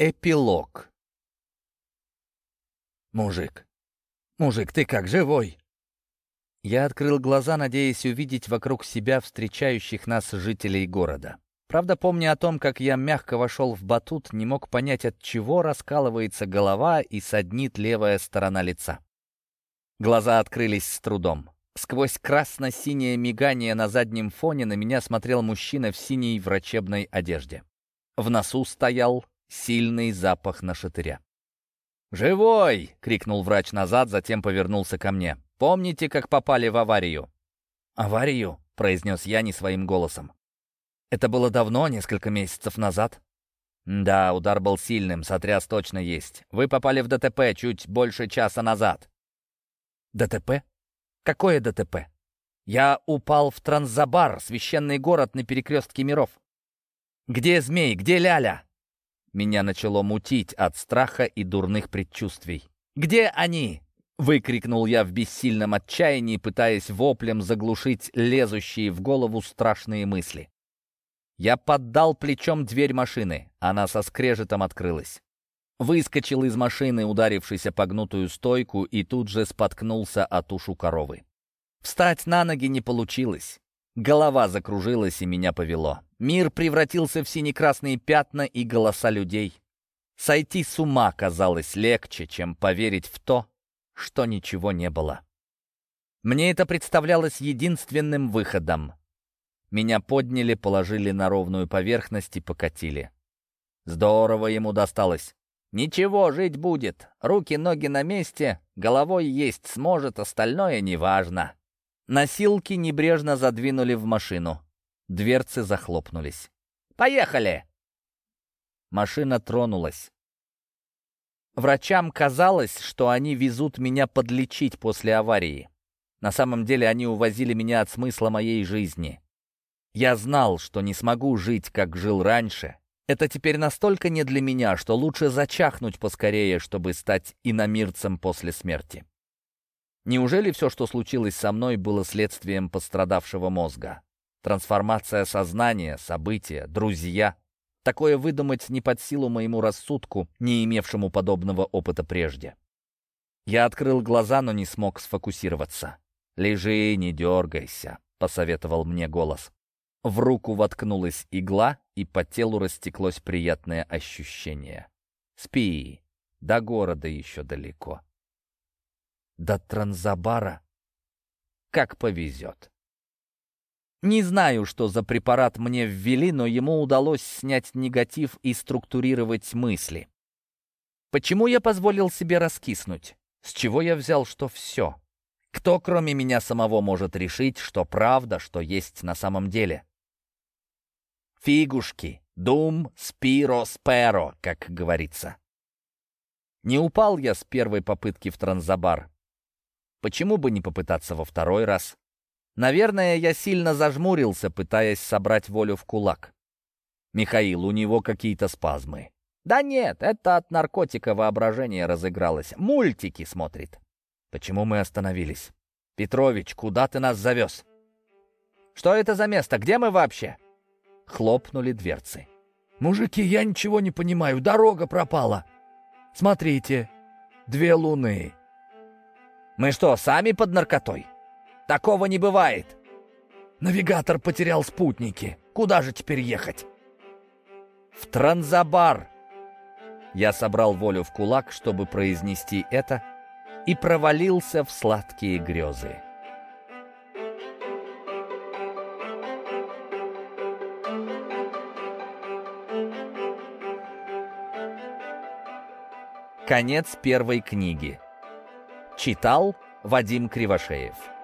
Эпилог. «Мужик, мужик, ты как, живой?» Я открыл глаза, надеясь увидеть вокруг себя встречающих нас жителей города. Правда, помня о том, как я мягко вошел в батут, не мог понять, от чего раскалывается голова и саднит левая сторона лица. Глаза открылись с трудом. Сквозь красно-синее мигание на заднем фоне на меня смотрел мужчина в синей врачебной одежде. В носу стоял сильный запах нашатыря. «Живой!» — крикнул врач назад, затем повернулся ко мне. «Помните, как попали в аварию?» «Аварию?» — произнес я не своим голосом. «Это было давно, несколько месяцев назад?» «Да, удар был сильным, сотряс точно есть. Вы попали в ДТП чуть больше часа назад». «ДТП? Какое ДТП?» «Я упал в Транзабар, священный город на перекрестке миров». «Где змей? Где Ляля?» Меня начало мутить от страха и дурных предчувствий. «Где они?» — выкрикнул я в бессильном отчаянии, пытаясь воплем заглушить лезущие в голову страшные мысли. Я поддал плечом дверь машины. Она со скрежетом открылась. Выскочил из машины, ударившись о погнутую стойку, и тут же споткнулся о тушу коровы. Встать на ноги не получилось. Голова закружилась и меня повело. Мир превратился в сине-красные пятна и голоса людей. Сойти с ума казалось легче, чем поверить в то, что ничего не было. Мне это представлялось единственным выходом. Меня подняли, положили на ровную поверхность и покатили. Здорово ему досталось. Ничего, жить будет. Руки-ноги на месте, головой есть сможет, остальное неважно. Носилки небрежно задвинули в машину. Дверцы захлопнулись. «Поехали!» Машина тронулась. Врачам казалось, что они везут меня подлечить после аварии. На самом деле они увозили меня от смысла моей жизни. Я знал, что не смогу жить, как жил раньше. Это теперь настолько не для меня, что лучше зачахнуть поскорее, чтобы стать иномирцем после смерти. Неужели все, что случилось со мной, было следствием пострадавшего мозга? Трансформация сознания, события, друзья. Такое выдумать не под силу моему рассудку, не имевшему подобного опыта прежде. Я открыл глаза, но не смог сфокусироваться. «Лежи, не дергайся», — посоветовал мне голос. В руку воткнулась игла, и по телу растеклось приятное ощущение. «Спи, до города еще далеко». «До Транзабара?» «Как повезет». Не знаю, что за препарат мне ввели, но ему удалось снять негатив и структурировать мысли. Почему я позволил себе раскиснуть? С чего я взял, что все? Кто, кроме меня самого, может решить, что правда, что есть на самом деле? Фигушки, дум, спиро, сперо, как говорится. Не упал я с первой попытки в Транзабар. Почему бы не попытаться во второй раз? Наверное, я сильно зажмурился, пытаясь собрать волю в кулак. Михаил, у него какие-то спазмы. Да нет, это от наркотика воображение разыгралось. Мультики смотрит. Почему мы остановились? Петрович, куда ты нас завез? Что это за место? Где мы вообще? Хлопнули дверцы. Мужики, я ничего не понимаю. Дорога пропала. Смотрите, две луны. Мы что, сами под наркотой? Такого не бывает. Навигатор потерял спутники. Куда же теперь ехать? В Транзабар. Я собрал волю в кулак, чтобы произнести это, и провалился в сладкие грезы. Конец первой книги. Читал Вадим Кривошеев.